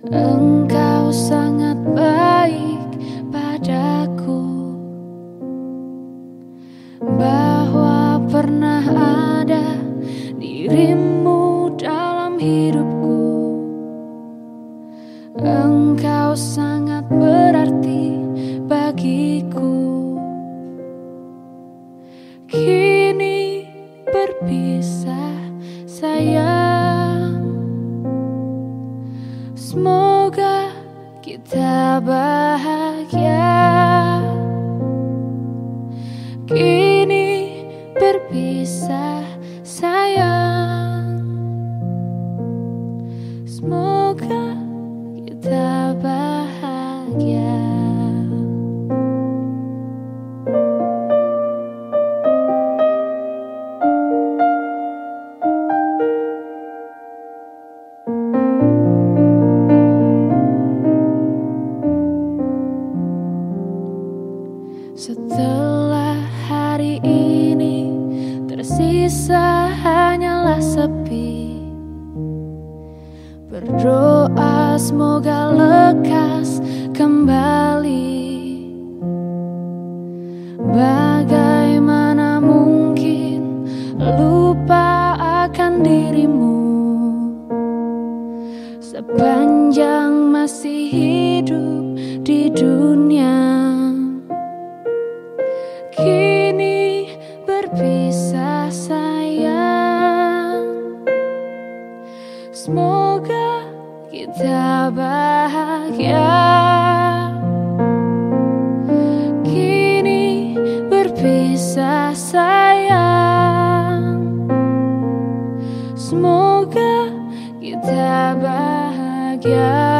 Engkau sangat baik padaku, bahwa pernah ada dirimu dalam hidupku. Engkau sangat berarti bagiku. Kini berpisah sayang kita bahagia Setelah hari ini tersisa hanyalah sepi. Berdoa semoga lekas kembali. Bagaimana mungkin lupa akan dirimu? Sepanjang masih hidup di dunia Kini berpisah sayang. Semoga kita bahagia. Kini berpisah sayang. Semoga kita bahagia